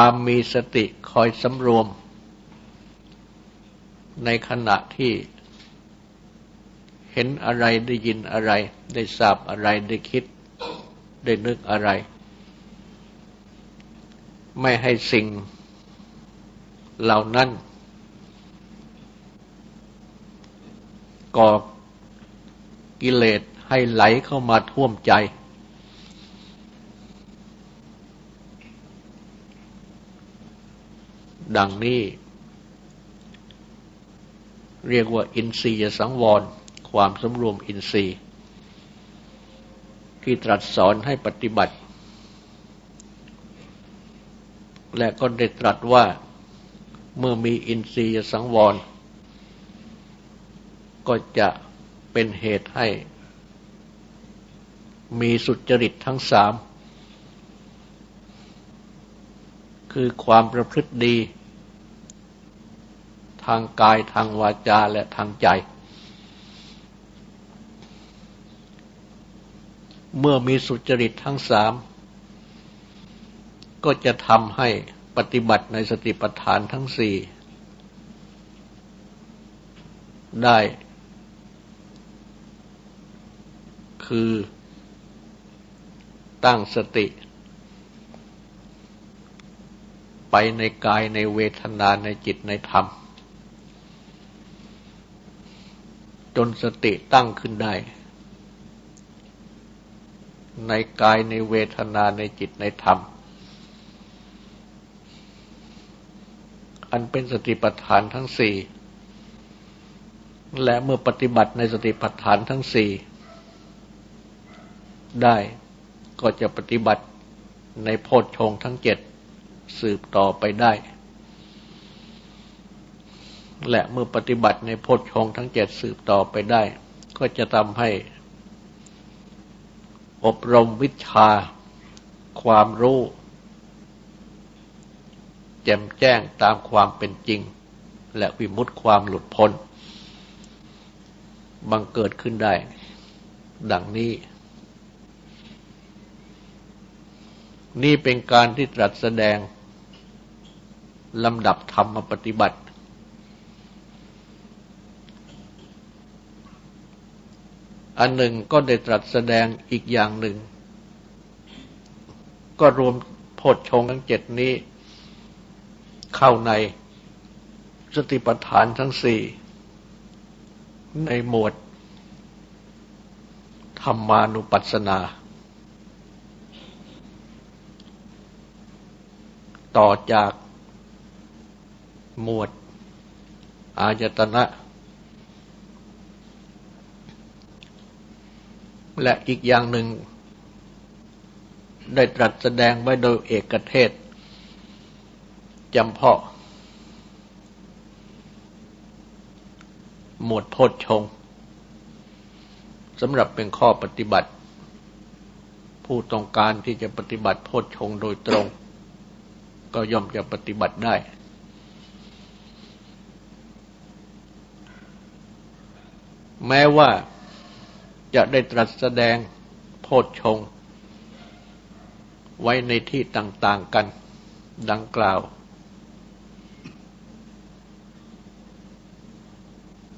ความมีสติคอยสำรวม ในขณะที่เห็นอะไรได้ยินอะไร ได้ทราบอะไรได้คิด ได้นึกอะไร ไม่ให้สิ่งเหล่านั้นก่อกิเลสให้ไหลเข้ามาท่วมใจ ดังนี้ เรียกว่าอินทรียสังวร ความสำรวมอินทรีย์ ที่ตรัสสอนให้ปฏิบัติ และก็ได้ตรัสว่าเมื่อมีอินทรียสังวร ก็จะเป็นเหตุให้ มีสุจริตทั้งสาม คือความประพฤติดี ทางกายทางวาจาและทางใจ เมื่อมีสุจริตทั้งสาม ก็จะทำให้ปฏิบัติในสติปัฏฐานทั้งสี่ได้ คือตั้งสติ ไป ในกายในเวทนาในจิตในธรรม จนสติตั้งขึ้นได้ ในกายในเวทนาในจิตในธรรม อันเป็นสติปัฏฐานทั้งสี่และเมื่อปฏิบัติในสติปัฏฐานทั้งสี่ได้ก็จะปฏิบัติในโพชฌงทั้งเจ็ด สืบต่อไปได้ และเมื่อปฏิบัติในโพชฌงทั้งเจ็ดสืบต่อไปได้ ก็จะทำให้ อบรมวิชา ความรู้ แจ่มแจ้งตามความเป็นจริง และวิมุตติความหลุดพ้น บังเกิดขึ้นได้ ดังนี้นี่เป็นการที่ตรัสแสดง ลำดับธรรมปฏิบัติ อันหนึ่งก็ได้ตรัสแสดงอีกอย่างหนึ่ง ก็รวมโพชฌงทั้งเจ็ดนี้ เข้าในสติปัฏฐานทั้งสี่ ในหมวด ธรรมานุปัสสนา ต่อจาก หมวด อายตนะ และอีกอย่างหนึ่ง ได้ตรัสแสดงไว้โดยเอกเทศจำเพาะ หมวดโพชฌงสำหรับเป็นข้อปฏิบัติ ผู้ต้องการที่จะปฏิบัติโพชฌงโดยตรง ก็ย่อมจะปฏิบัติได้ แม้ว่าจะได้ตรัสแสดงโพชฌงไว้ในที่ต่างๆกันดังกล่าว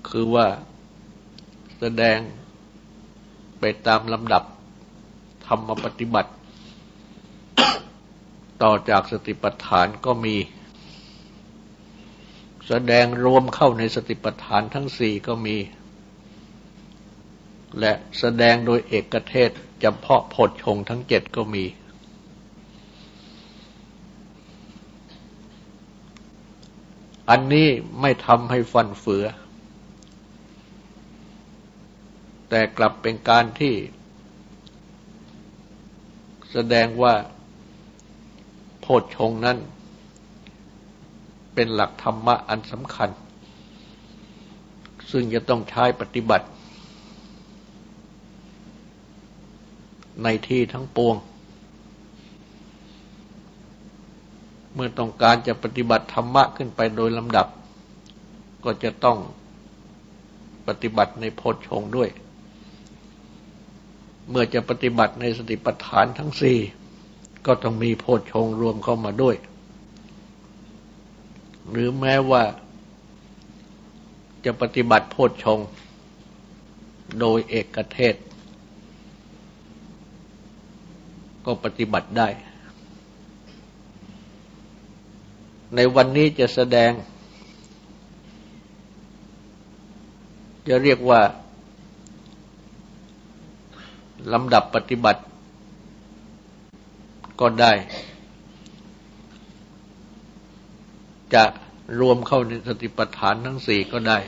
คือว่าแสดงไปตามลำดับธรรมปฏิบัติ ต่อจากสติปัฏฐานก็มี แสดงรวมเข้าในสติปัฏฐานทั้งสี่ก็มี และแสดงโดยเอกเทศจำเพาะผดชงทั้งเจ็ดก็มี อันนี้ไม่ทำให้ฟันเฟือ แต่กลับเป็นการที่ แสดงว่าโพชฌงนั้น เป็นหลักธรรมะอันสำคัญ ซึ่งจะต้องใช้ปฏิบัติ ในที่ทั้งปวง เมื่อต้องการจะปฏิบัติธรรมะขึ้นไปโดยลำดับ ก็จะต้องปฏิบัติในโพชฌงด้วย เมื่อจะปฏิบัติในสติปัฏฐานทั้งสี่ก็ต้องมีโพชฌงรวมเข้ามาด้วย หรือแม้ว่าจะปฏิบัติโพชฌงโดยเอกเทศ ก็ปฏิบัติได้ ในวันนี้จะแสดง จะเรียกว่าลำดับปฏิบัติก็ได้ จะรวมเข้าในสติปัฏฐานทั้งสี่ก็ได้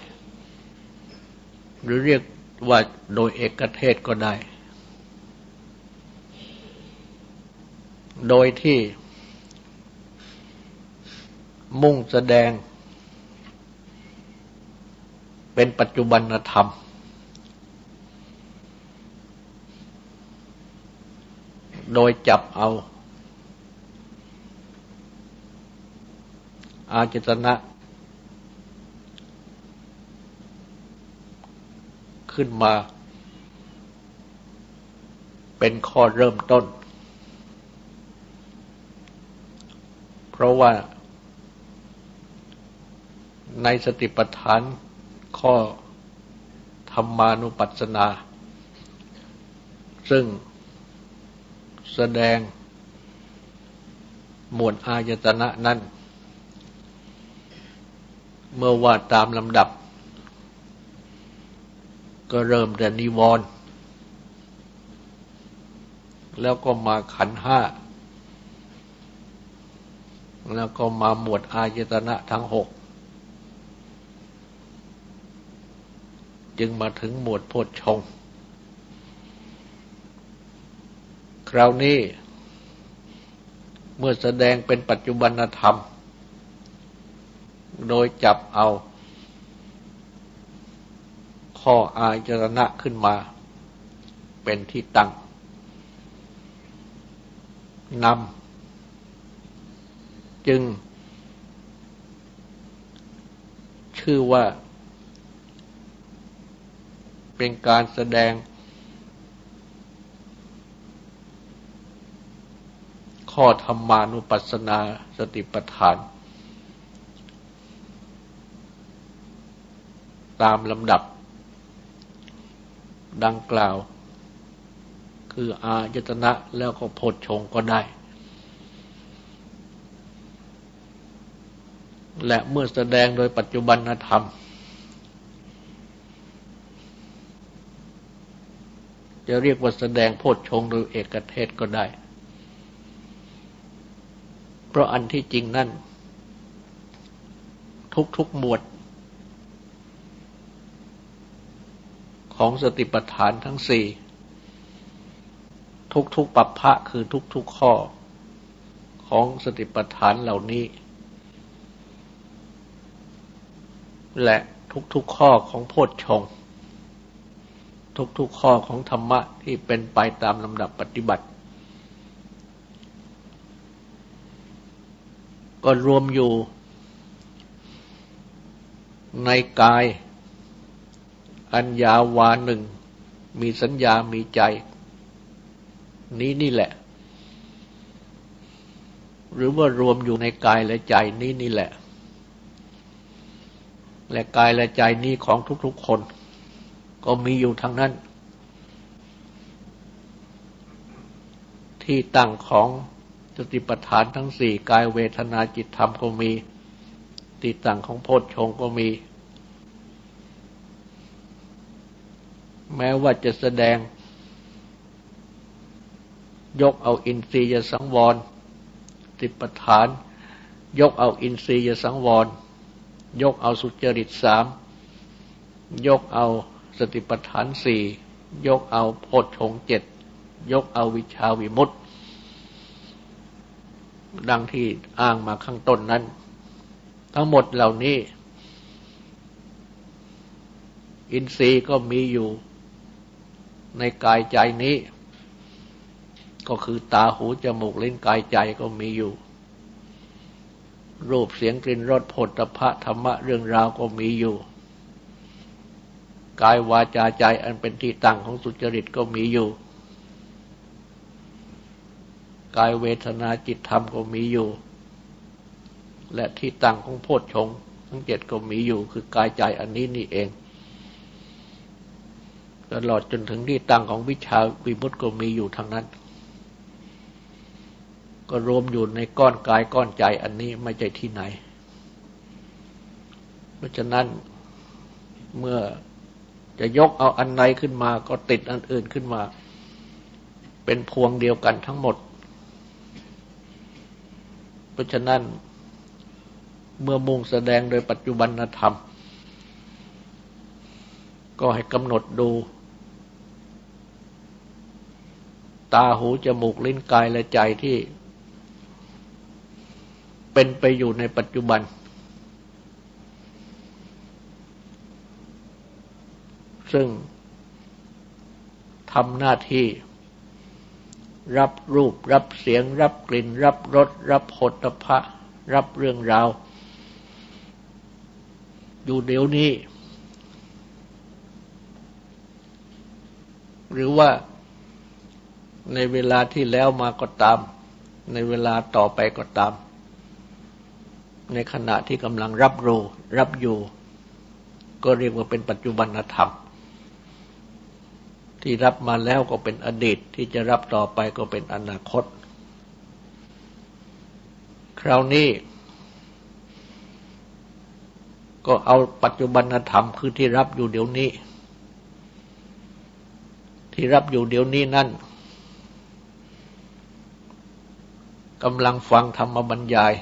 หรือเรียกว่าโดยเอกเทศก็ได้ โดยที่มุ่งแสดง เป็นปัจจุบันธรรม โดยจับเอา อาจตนะ ขึ้นมา เป็นข้อเริ่มต้น เพ ราะว่าในสติปัฏฐานข้อธรรมานุปัสสนา ซึ่งแสดงหมวดอายตนะนั้น เมื่อว่าตามลำดับ ก็เริ่มแต่นิวรณ์แล้วก็มาขันห้า แล้วก็มาหมวดอายตนะทั้งหก จึงมาถึงหมวดโพชฌงคราวนี้ เมื่อแสดงเป็นปัจจุบันธรรม โดยจับเอา ข้ออายจรณะขึ้นมา เป็นที่ตั้งนำ จึง ชื่อว่า เป็นการแสดง ข้อธรรมานุปัสสนาสติปัฏฐาน ตามลำดับ ดังกล่าว คืออายตนะแล้วก็โพชฌงก็ได้ และเมื่อแสดงโดยปัจจุบันธรรม จะเรียกว่าแสดงโพชฌงหรือเอกเทศก็ได้ เพราะอันที่จริงนั่น ทุกๆหมวด ของสติปัฏฐานทั้งสี่ ทุกๆปัปพะคือทุกๆข้อของสติปัฏฐานเหล่านี้ และทุกๆข้อของโพชฌงค์ทุกๆข้อของธรรมะที่เป็นไปตามลำดับปฏิบัติ ก็รวมอยู่ในกาย อัญญาวาหนึ่ง มีสัญญามีใจ นี้นี่แหละ หรือว่ารวมอยู่ในกายและใจนี้นี่แหละ และกายและใจนี้ของทุกๆคน ก็มีอยู่ทางนั้น ที่ตั้งของสติปัฏฐานทั้งสี่กายเวทนาจิตธรรมก็มี ที่ตั้งของโพชฌงก็มี แม้ว่าจะแสดง ยกเอาอินทรียสังวรติปัฏฐาน ยกเอาอินทรียสังวร ยกเอาสุจริตสามยกเอาสติปัฏฐานสี่ยกเอาโพชฌงเจ็ดยกเอาวิชาวิมุตติ ดังที่อ้างมาข้างต้นนั้น ทั้งหมดเหล่านี้ อินทรีย์ก็มีอยู่ในกายใจนี้ ก็คือตาหูจมูกลิ้นกายใจก็มีอยู่ รูปเสียงกลิ่นรสผลตภะธรรมะเรื่องราวก็มีอยู่ กายวาจาใจอันเป็นที่ตั้งของสุจริตก็มีอยู่ กายเวทนาจิตธรรมก็มีอยู่ และที่ตั้งของโพชฌงทั้งเจ็ดก็มีอยู่ คือกายใจอันนี้นี่เองตลอดจนถึงที่ตั้งของวิชาวิมุตติก็มีอยู่ทางนั้น ก็รวมอยู่ในก้อนกายก้อนใจอันนี้ไม่ใช่ที่ไหน เพราะฉะนั้นเมื่อจะยกเอาอันใดขึ้นมา ก็ติดอันอื่นขึ้นมา เป็นพวงเดียวกันทั้งหมด เพราะฉะนั้นเมื่อมุ่งแสดงโดยปัจจุบันธรรม ก็ให้กำหนดดู ตาหูจมูกลิ้นกายและใจที่ เป็นไปอยู่ในปัจจุบัน ซึ่งทำหน้าที่ รับรูป รับเสียง รับกลิ่น รับรส รับผลพะ รับเรื่องราว อยู่เดี๋ยวนี้ หรือว่าในเวลาที่แล้วมาก็ตาม ในเวลาต่อไปก็ตาม ในขณะที่กำลังรับรู้รับอยู่ ก็เรียกว่าเป็นปัจจุบันธรรม ที่รับมาแล้วก็เป็นอดีตที่จะรับต่อไปก็เป็นอนาคต คราวนี้ ก็เอาปัจจุบันธรรมคือที่รับอยู่เดี๋ยวนี้ ที่รับอยู่เดี๋ยวนี้นั่นกำลังฟังธรรมบรรยาย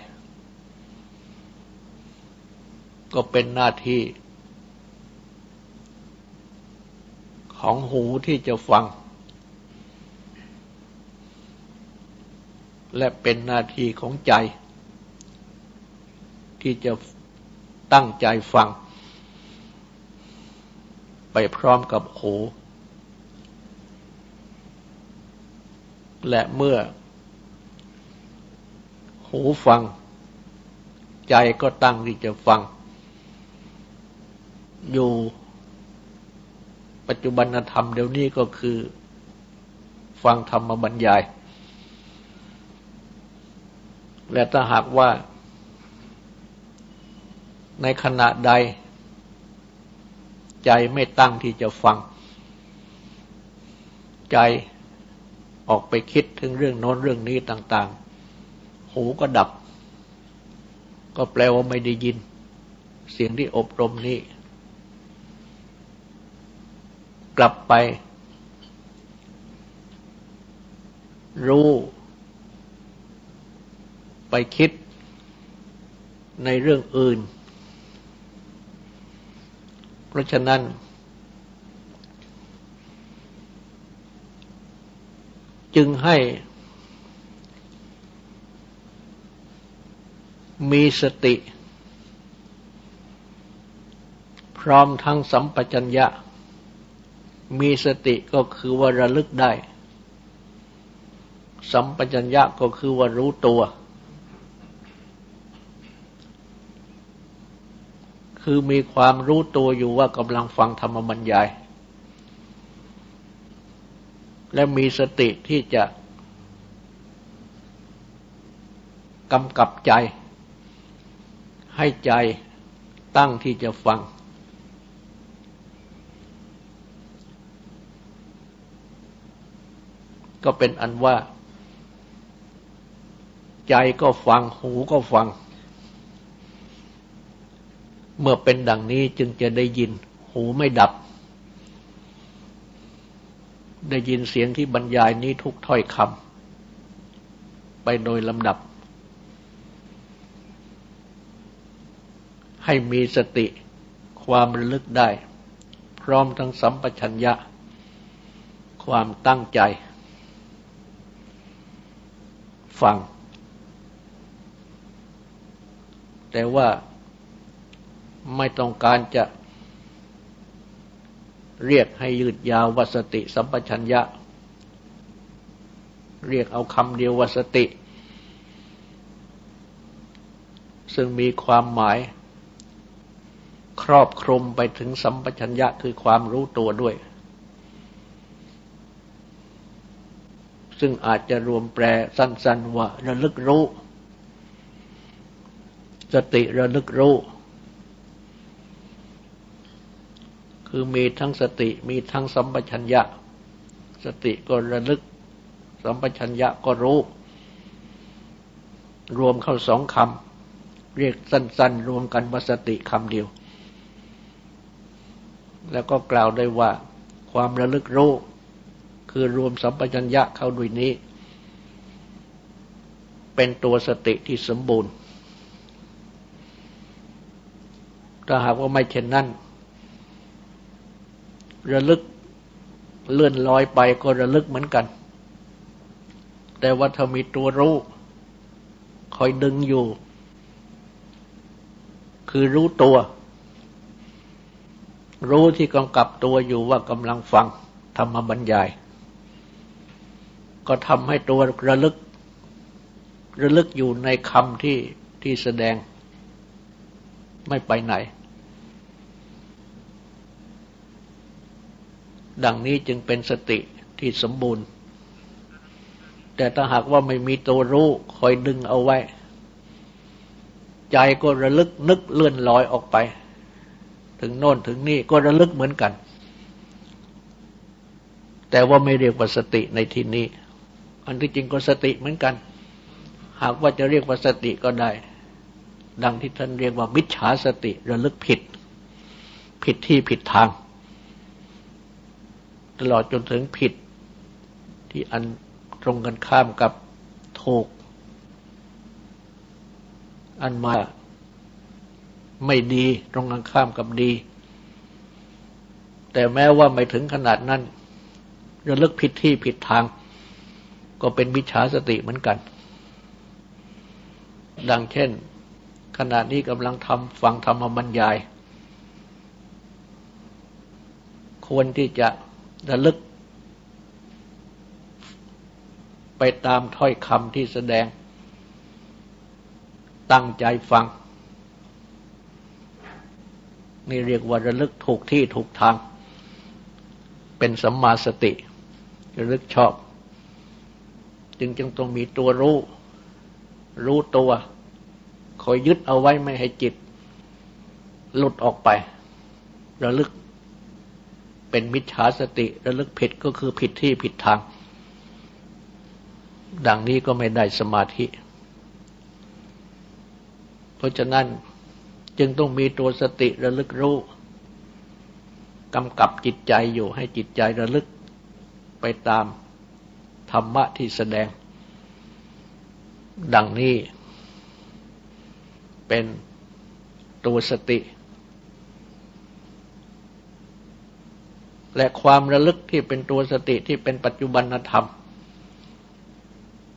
ก็เป็นหน้าที่ ของหูที่จะฟัง และเป็นหน้าที่ของใจ ที่จะตั้งใจฟัง ไปพร้อมกับหู และเมื่อ หูฟัง ใจก็ตั้งที่จะฟัง อยู่ปัจจุบันธรรมเดี๋ยวนี้ก็คือ ฟังธรรมบรรยาย และถ้าหากว่า ในขณะใด ใจไม่ตั้งที่จะฟัง ใจออกไปคิดถึงเรื่องโน้นเรื่องนี้ต่าง ๆ หูก็ดับ ก็แปลว่าไม่ได้ยิน เสียงที่อบรมนี้ กลับไป รู้ ไปคิดในเรื่องอื่น เพราะฉะนั้น จึงให้ มีสติ พร้อมทั้งสัมปชัญญะ มีสติก็คือว่าระลึกได้ สัมปชัญญะก็คือว่ารู้ตัว คือมีความรู้ตัวอยู่ว่ากำลังฟังธรรมบรรยาย และมีสติที่จะกำกับใจ ให้ใจตั้งที่จะฟัง ก็เป็นอันว่า ใจก็ฟังหูก็ฟัง เมื่อเป็นดังนี้จึงจะได้ยิน หูไม่ดับ ได้ยินเสียงที่บรรยายนี้ทุกถ้อยคำไปโดยลำดับ ให้มีสติความระลึกได้ พร้อมทั้งสัมปชัญญะ ความตั้งใจ ฟัง แต่ว่าไม่ต้องการจะเรียกให้ยืดยาววสติสัมปชัญญะ เรียกเอาคำเดียววสติ ซึ่งมีความหมาย ครอบคลุมไปถึงสัมปชัญญะคือความรู้ตัวด้วย ซึ่งอาจจะรวมแปลสั้นๆว่าระลึกรู้ สติระลึกรู้ คือมีทั้งสติมีทั้งสัมปชัญญะ สติก็ระลึก สัมปชัญญะก็รู้ รวมเข้าสองคำเรียกสั้น ๆ รวมกันว่าสติคำเดียว แล้วก็กล่าวได้ว่าความระลึกรู้ คือรวมสัมปชัญญะเข้าด้วยนี้ เป็นตัวสติที่สมบูรณ์ ถ้าหากว่าไม่เช่นนั้น ระลึกเลื่อนลอยไปก็ระลึกเหมือนกัน แต่ว่าถ้ามีตัวรู้ คอยดึงอยู่ คือรู้ตัว รู้ที่กำกับตัวอยู่ว่ากำลังฟังธรรมบรรยาย ก็ทำให้ตัวระลึก ระลึกอยู่ในคำที่ที่แสดงไม่ไปไหน ดังนี้จึงเป็นสติที่สมบูรณ์ แต่ถ้าหากว่าไม่มีตัวรู้คอยดึงเอาไว้ ใจก็ระลึกนึกเลื่อนลอยออกไป ถึงโน่นถึงนี่ก็ระลึกเหมือนกัน แต่ว่าไม่เรียกว่าสติในที่นี้ อันที่จริงก็สติเหมือนกัน หากว่าจะเรียกว่าสติก็ได้ ดังที่ท่านเรียกว่ามิจฉาสติระลึกผิด ผิดที่ผิดทาง ตลอดจนถึงผิดที่อันตรงกันข้ามกับถูก อันมาไม่ดีตรงกันข้ามกับดี แต่แม้ว่าไม่ถึงขนาดนั้นระลึกผิดที่ผิดทาง ก็เป็นวิชาสติเหมือนกัน ดังเช่น ขณะนี้กำลังทำฟังธรรมบรรยาย ควรที่จะระลึก ไปตามถ้อยคำที่แสดง ตั้งใจฟัง นี่เรียกว่าระลึกถูกที่ถูกทาง เป็นสัมมาสติระลึกชอบ จึงจึงต้องมีตัวรู้ รู้ตัวคอยยึดเอาไว้ไม่ให้จิต หลุดออกไประลึก เป็นมิจฉาสติ ระลึกผิดก็คือผิดที่ผิดทาง ดังนี้ก็ไม่ได้สมาธิ เพราะฉะนั้นจึงต้องมีตัวสติระลึกรู้กำกับจิตใจอยู่ให้จิตใจระลึกไปตาม ธรรมะที่แสดง ดังนี้ เป็นตัวสติ และความระลึกที่เป็นตัวสติที่เป็นปัจจุบันธรรม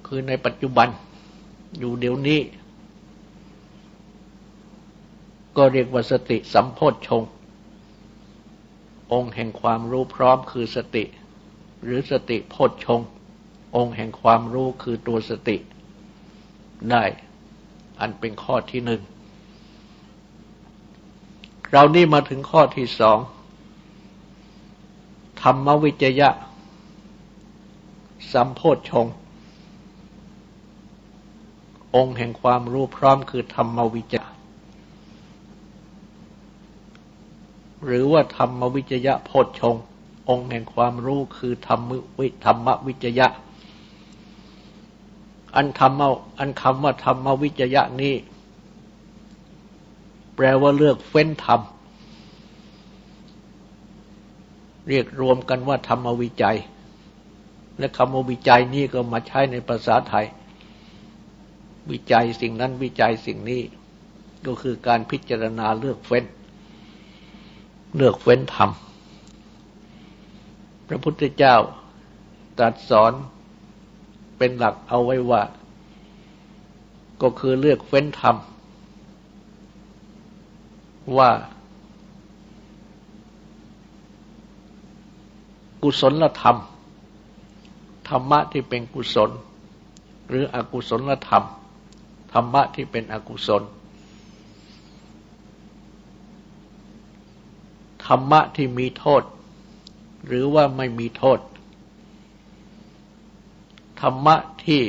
คือในปัจจุบันอยู่เดี๋ยวนี้ ก็เรียกว่าสติสัมโพธชงองค์แห่งความรู้พร้อมคือสติ หรือสติโพธชง องค์แห่งความรู้คือตัวสติได้ อันเป็นข้อที่หนึ่ง เรานี่มาถึงข้อที่สอง ธรรมวิจยะ สัมโพธชงองค์แห่งความรู้พร้อมคือธรรมวิจยะหรือว่าธรรมวิจยะโพธชงองค์แห่งความรู้คือธรรมวิธรรมวิจยะ อันธรรมอันคำว่าธรรมวิจยะนี้ แปลว่าเลือกเฟ้นธรรม เรียกรวมกันว่าธรรมวิจัย และคำว่าวิจัยนี้ก็มาใช้ในภาษาไทย วิจัยสิ่งนั้นวิจัยสิ่งนี้ ก็คือการพิจารณาเลือกเฟ้น เลือกเฟ้นธรรม พระพุทธเจ้าตรัสสอน เป็นหลักเอาไว้ว่า ก็คือเลือกเฟ้นธรรม ว่า กุศลธรรม ธรรมะที่เป็นกุศล หรืออกุศลธรรม ธรรมะที่เป็นอกุศล ธรรมะที่มีโทษ หรือว่าไม่มีโทษ ธรรมะที่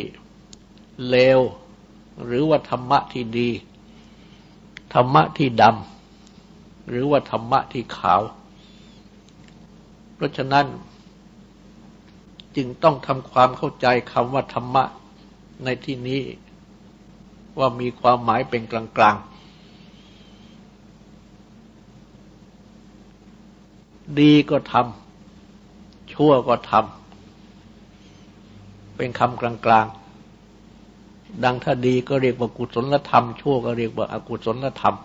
เลว หรือว่าธรรมะที่ดี ธรรมะที่ดำหรือว่าธรรมะที่ขาว เพราะฉะนั้น จึงต้องทำความเข้าใจคำว่าธรรมะในที่นี้ ว่ามีความหมายเป็นกลางๆ ดีก็ทำชั่วก็ทำ เป็นคำกลางๆ ดังถ้าดีก็เรียกว่ากุศลธรรม ชั่วก็เรียกว่าอกุศลธรรม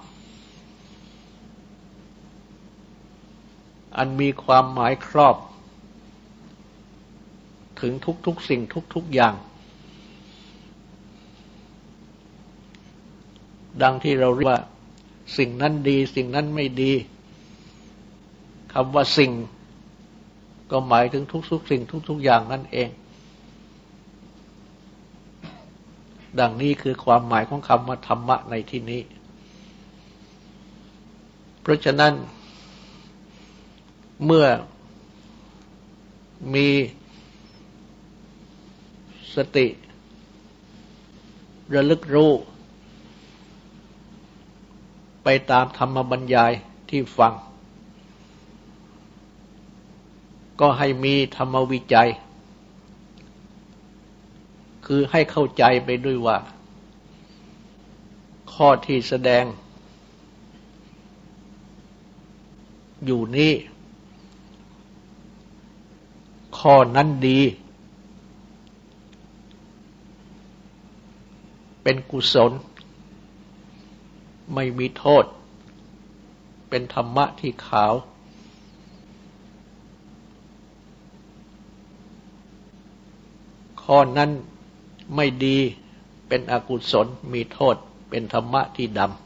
อันมีความหมายครอบ ถึงทุกๆสิ่งทุกๆอย่าง ดังที่เราเรียกว่า สิ่งนั้นดีสิ่งนั้นไม่ดีคำว่าสิ่งก็หมายถึงทุกๆสิ่งทุกๆอย่างนั่นเอง ดังนี้คือความหมายของคำว่าธรรมะในที่นี้ เพราะฉะนั้น เมื่อมีสติ ระลึกรู้ ไปตามธรรมบรรยายที่ฟัง ก็ให้มีธรรมวิจัย คือให้เข้าใจไปด้วยว่า ข้อที่แสดง อยู่นี้ ข้อนั้นดี เป็นกุศล ไม่มีโทษ เป็นธรรมะที่ขาวข้อนั้น ไม่ดีเป็นอกุศลมีโทษเป็นธรรมะที่ดำ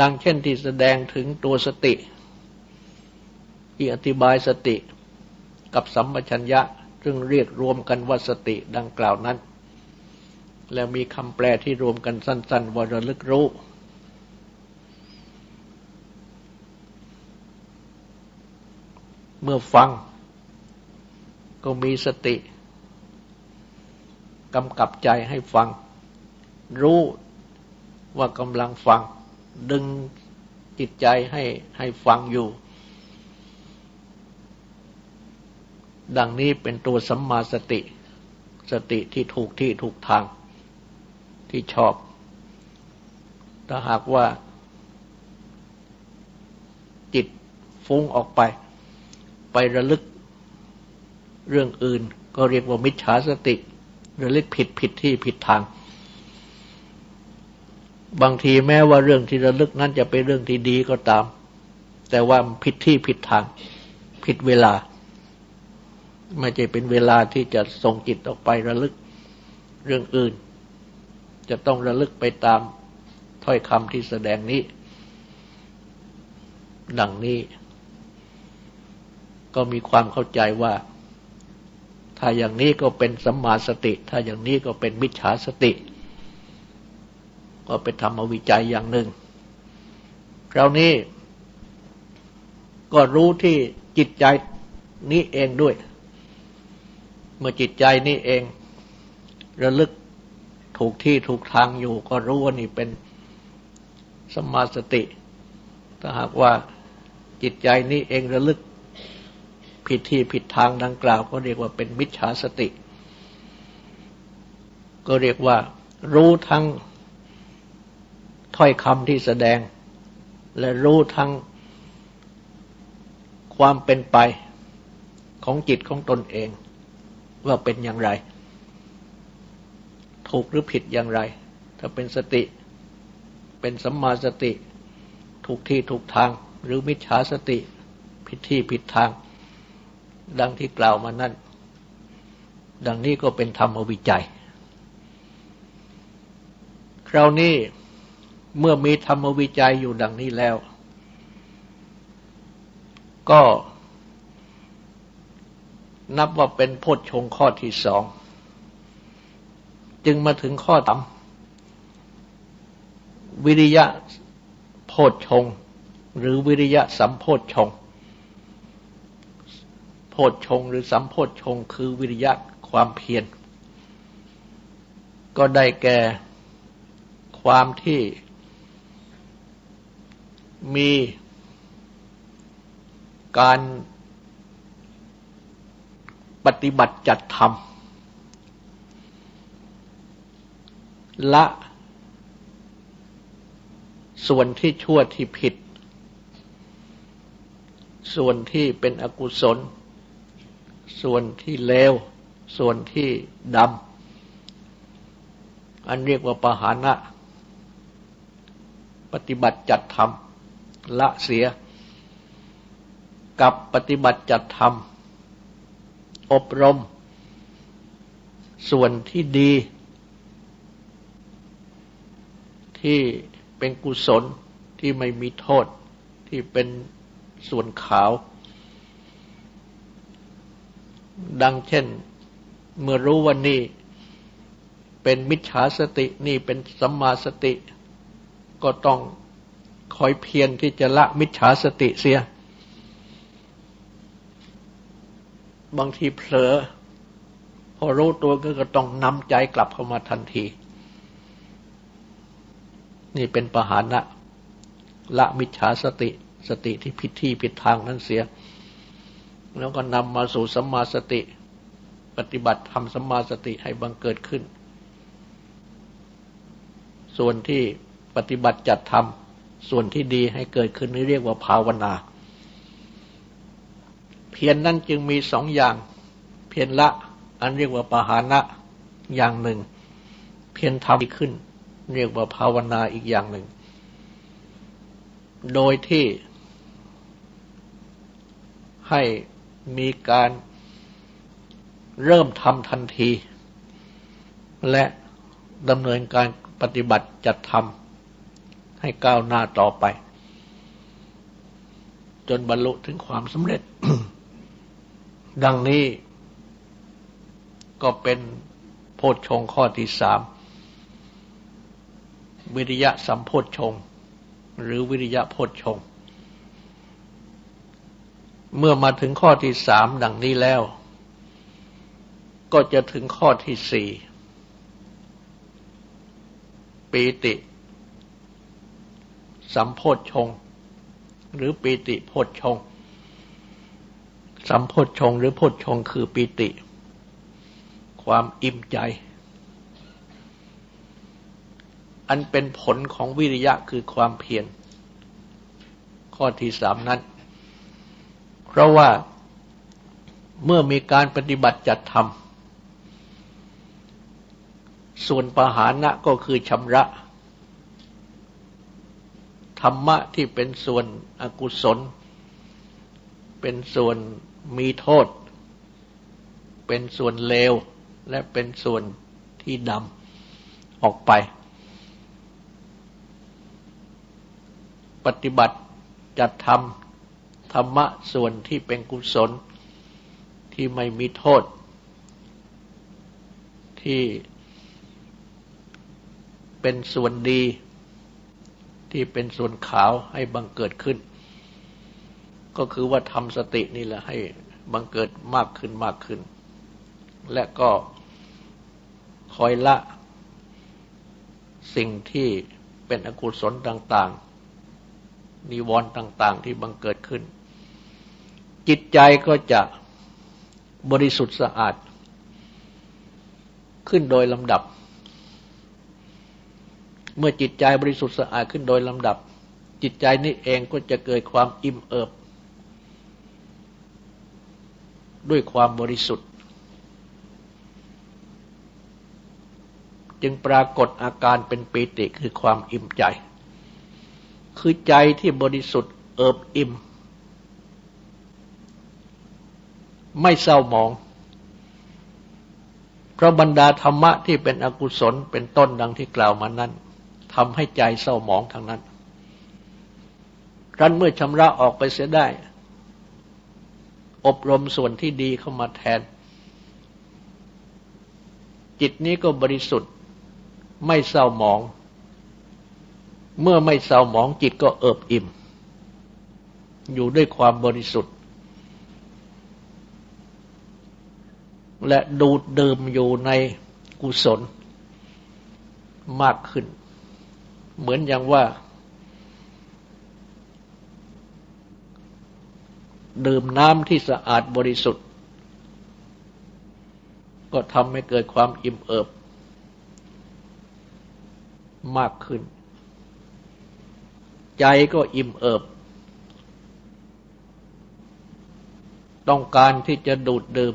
ดังเช่นที่แสดงถึงตัวสติ ที่อธิบายสติกับสัมปชัญญะซึ่งเรียกรวมกันว่าสติดังกล่าวนั้น แล้วมีคำแปลที่รวมกันสั้น ๆ ว่าระลึกรู้ เมื่อฟัง ก็มีสติกำกับใจให้ฟัง รู้ว่ากำลังฟัง ดึงจิตใจให้ให้ฟังอยู่ ดังนี้เป็นตัวสัมมาสติ สติที่ถูกที่ถูกทางที่ชอบ ถ้าหากว่า จิตฟุ้งออกไป ไประลึก เรื่องอื่น ก็เรียกว่ามิจฉาสติระลึกผิดผิดที่ผิดทาง บางทีแม้ว่าเรื่องที่ระลึกนั้นจะเป็นเรื่องที่ดีก็ตาม แต่ว่าผิดที่ผิดทาง ผิดเวลา ไม่ใช่เป็นเวลาที่จะส่งจิตออกไประลึกเรื่องอื่น จะต้องระลึกไปตามถ้อยคำที่แสดงนี้ ดังนี้ ก็มีความเข้าใจว่า ถ้าอย่างนี้ก็เป็นสัมมาสติ ถ้าอย่างนี้ก็เป็นมิจฉาสติ ก็เป็นธรรมวิจัยอย่างหนึ่งคราวนี้ ก็รู้ที่จิตใจนี้เองด้วย เมื่อจิตใจนี้เอง ระลึกถูกที่ถูกทางอยู่ ก็รู้ว่านี่เป็นสมาสติ ถ้าหากว่าจิตใจนี้เองระลึก ผิดที่ผิดทางดังกล่าวก็เรียกว่าเป็นมิจฉาสติ ก็เรียกว่า รู้ทั้งถ้อยคำที่แสดง และรู้ทั้งความเป็นไปของจิตของตนเอง ว่าเป็นอย่างไร ถูกหรือผิดอย่างไร ถ้าเป็นสติ เป็นสัมมาสติ ถูกที่ถูกทาง หรือมิจฉาสติ ผิดที่ผิดทาง ดังที่กล่าวมานั่น ดังนี้ก็เป็นธรรมวิจัย คราวนี้เมื่อมีธรรมวิจัยอยู่ดังนี้แล้ว ก็นับว่าเป็นโพชฌงข้อที่สอง จึงมาถึงข้อต่ำวิริยะโพชฌงหรือวิริยะสัมโพชฌงโพชฌงหรือสัมโพชฌงคือวิริยะความเพียร ก็ได้แก่ความที่มีการปฏิบัติจัดทำละส่วนที่ชั่วที่ผิด ส่วนที่เป็นอกุศล ส่วนที่เลว ส่วนที่ดำ อันเรียกว่าปหานะ ปฏิบัติจัดทำละเสีย กับปฏิบัติจัดทำอบรม ส่วนที่ดี ที่เป็นกุศลที่ไม่มีโทษที่เป็นส่วนขาว ดังเช่น เมื่อรู้ว่านี่ เป็นมิจฉาสตินี่เป็นสัมมาสติ ก็ต้องคอยเพียรที่จะละมิจฉาสติเสีย บางทีเผลอ พอรู้ตัวก็ต้องนำใจกลับเข้ามาทันที นี่เป็นปหานะละมิจฉาสติ สติที่ผิดที่ผิดทางนั้นเสีย แล้วก็นำมาสู่สัมมาสติ ปฏิบัติทำสัมมาสติให้บังเกิดขึ้น ส่วนที่ปฏิบัติจัดทำส่วนที่ดีให้เกิดขึ้นนี่เรียกว่าภาวนา เพียรนนั้นจึงมีสองอย่าง เพียรละ อันเรียกว่าปหานะอย่างหนึ่ง เพียรทำขึ้น เรียกว่าภาวนาอีกอย่างหนึ่ง โดยที่ให้ มีการเริ่มทำทันที และดำเนินการปฏิบัติจัดทำให้ก้าวหน้าต่อไป จนบรรลุถึงความสำเร็จ ดังนี้ก็เป็นโพชฌงข้อที่สามวิริยะสัมโพชฌงหรือวิริยะโพชฌง เมื่อมาถึงข้อที่สามดังนี้แล้ว ก็จะถึงข้อที่สี่ปีติ สัมโพชฌงหรือปีติโพชฌงสัมโพชฌงหรือโพชฌงคือปีติ ความอิ่มใจ อันเป็นผลของวิริยะคือความเพียรข้อที่สามนั้น เพราะว่าเมื่อมีการปฏิบัติจัดทำส่วนปหานะก็คือชำระ ธรรมะที่เป็นส่วนอกุศล เป็นส่วนมีโทษ เป็นส่วนเลว และเป็นส่วนที่ดำออกไป ปฏิบัติจัดทำ ธรรมะส่วนที่เป็นกุศล ที่ไม่มีโทษ ที่เป็นส่วนดี ที่เป็นส่วนขาวให้บังเกิดขึ้น ก็คือว่าทำสตินี่แหละให้บังเกิดมากขึ้นมากขึ้น และก็คอยละสิ่งที่เป็นอกุศลต่าง ๆ นิวรณ์ต่าง ๆ ที่บังเกิดขึ้น จิตใจก็จะบริสุทธิ์สะอาด ขึ้นโดยลำดับ เมื่อจิตใจบริสุทธิ์สะอาดขึ้นโดยลำดับ จิตใจนี้เองก็จะเกิดความอิ่มเอิบ ด้วยความบริสุทธิ์ จึงปรากฏอาการเป็นปีติคือความอิ่มใจ คือใจที่บริสุทธิ์เอิบอิ่ม ไม่เศร้าหมอง เพราะบรรดาธรรมะที่เป็นอกุศลเป็นต้นดังที่กล่าวมานั้นทำให้ใจเศร้าหมองทางนั้นรันเมื่อชำระออกไปเสียได้ อบรมส่วนที่ดีเข้ามาแทน จิตนี้ก็บริสุทธิ์ ไม่เศร้าหมอง เมื่อไม่เศร้าหมองจิตก็เอิบอิ่ม อยู่ด้วยความบริสุทธิ์ และดูดดื่มอยู่ในกุศลมากขึ้น เหมือนอย่างว่า ดื่มน้ำที่สะอาดบริสุทธิ์ ก็ทำให้เกิดความอิ่มเอิบ มากขึ้น ใจก็อิ่มเอิบ ต้องการที่จะดูดดื่ม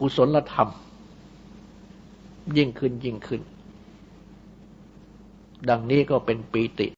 กุศลธรรม ยิ่งขึ้นยิ่งขึ้น ดังนี้ก็เป็นปีติ